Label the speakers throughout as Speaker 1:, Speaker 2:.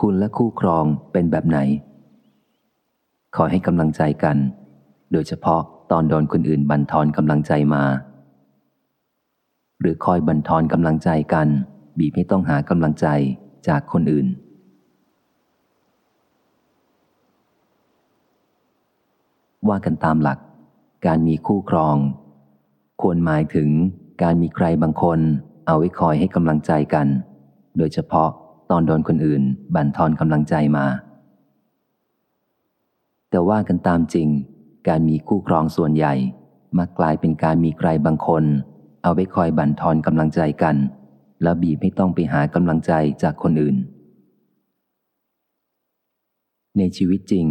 Speaker 1: คุณและคู่ครองเป็นแบบไหน ขอให้กำลังใจกัน โดยเฉพาะตอนโดนคนอื่นบันทอนกำลังใจมา หรือคอยบันทอนกำลังใจกัน บีบไม่ต้องหากำลังใจจากคนอื่น ว่ากันตามหลัก การมีคู่ครอง ควรหมายถึงการมีใครบางคน เอาไว้คอยให้กำลังใจกัน โดยเฉพาะ ตอนโดนคนอื่น บั่นทอนกำลังใจมา แต่ว่ากันตามจริง การมีคู่ครองส่วนใหญ่มักกลายเป็นการมีใครบางคน เอาไว้คอยบั่นทอนกำลังใจกัน แล้วบีบไม่ต้องไปหากำลังใจจากคนอื่น ในชีวิตจริง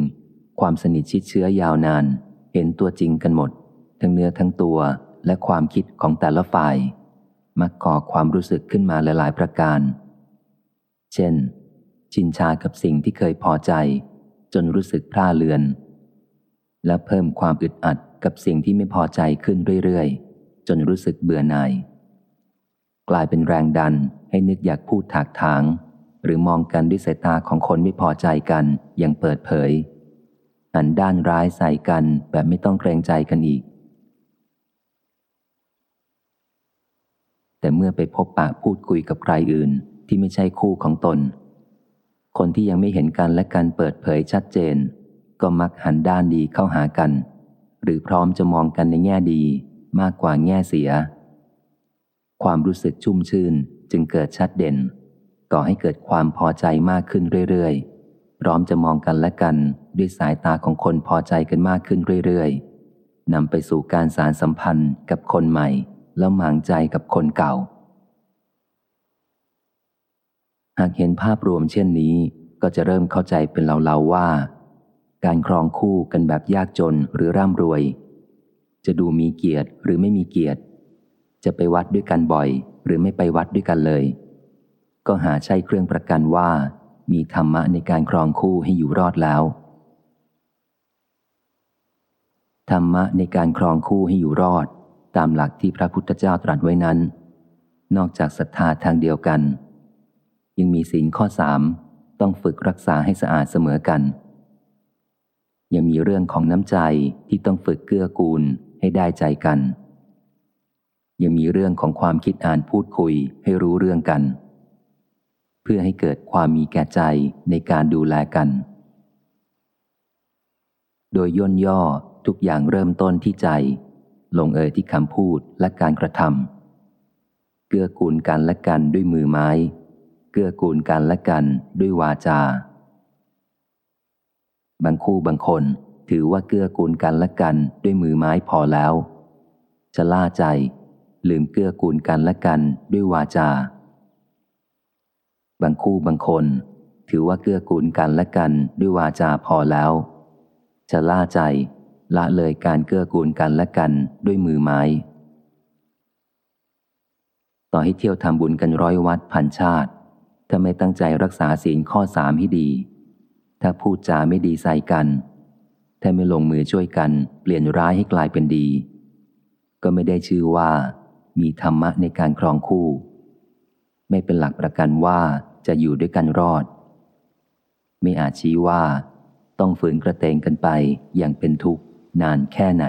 Speaker 1: ความสนิทชิดเชื้อยาวนาน เห็นตัวจริงกันหมด ทั้งเนื้อทั้งตัวและความคิดของแต่ละฝ่าย มักก่อความรู้สึกขึ้นมาหลายๆประการ เช่น ชินชากับสิ่งที่เคยพอใจ จนรู้สึกพร่าเลือน และเพิ่มความอึดอัดกับสิ่งที่ไม่พอใจขึ้นเรื่อยๆ จนรู้สึกเบื่อหน่าย กลายเป็นแรงดันให้นึกอยากพูดถากถาง หรือมองกันด้วยสายตาของคนไม่พอใจกันอย่างเปิดเผยหันด้านร้ายใส่กันแบบไม่ต้องเกรงใจกันอีก แต่เมื่อไปพบปะพูดคุยกับใครอื่น ที่ไม่ใช่คู่ของตน คนที่ยังไม่เห็นกันและกันเปิดเผยชัดเจน ก็มักหันด้านดีเข้าหากัน หรือพร้อมจะมองกันในแง่ดีมากกว่าแง่เสีย ความรู้สึกชุ่มชื่นจึงเกิดชัดเด่น ก่อให้เกิดความพอใจมากขึ้นเรื่อยๆ พร้อมจะมองกันและกันด้วยสายตาของคนพอใจกันมากขึ้นเรื่อยๆนำไปสู่การสารสัมพันธ์กับคนใหม่ แล้วหมางใจกับคนเก่า หากเห็นภาพรวมเช่นนี้ ก็จะเริ่มเข้าใจเป็นเล่าๆว่า การครองคู่กันแบบยากจนหรือร่ำรวย จะดูมีเกียรติหรือไม่มีเกียรติ จะไปวัดด้วยกันบ่อย หรือไม่ไปวัดด้วยกันเลย ก็หาใช่เครื่องประกันว่า มีธรรมะในการครองคู่ให้อยู่รอดแล้วธรรมะในการครองคู่ให้อยู่รอด ตามหลักที่พระพุทธเจ้าตรัสไว้นั้น นอกจากศรัทธาทางเดียวกัน ยังมีศีลข้อสามต้องฝึกรักษาให้สะอาดเสมอกัน ยังมีเรื่องของน้ำใจที่ต้องฝึกเกื้อกูลให้ได้ใจกัน ยังมีเรื่องของความคิดอ่านพูดคุยให้รู้เรื่องกัน เพื่อให้เกิดความมีแก่ใจในการดูแลกัน โดยย่นย่อทุกอย่างเริ่มต้นที่ใจ ลงเอยที่คำพูดและการกระทำเกื้อกูลกันและกันด้วยมือไม้ เกื้อกูลกันและกันด้วยวาจา บางคู่บางคนถือว่าเกื้อกูลกันและกันด้วยมือไม้พอแล้ว จะล่าใจ ลืมเกื้อกูลกันและกันด้วยวาจา บางคู่บางคน ถือว่าเกื้อกูลกันและกันด้วยวาจาพอแล้ว จะล่าใจ ละเลยการเกื้อกูลกันและกันด้วยมือไม้ ต่อให้เที่ยวทำบุญกันร้อยวัดพันชาติ ถ้าไม่ตั้งใจรักษาศีลข้อสามให้ดี ถ้าพูดจาไม่ดีใส่กัน ถ้าไม่ลงมือช่วยกัน เปลี่ยนร้ายให้กลายเป็นดี ก็ไม่ได้ชื่อว่า มีธรรมะในการครองคู่ ไม่เป็นหลักประกันว่าจะอยู่ด้วยกันรอด ไม่อาจชี้ว่า ต้องฝืนกระเตงกันไปอย่างเป็นทุกข์นานแค่ไหน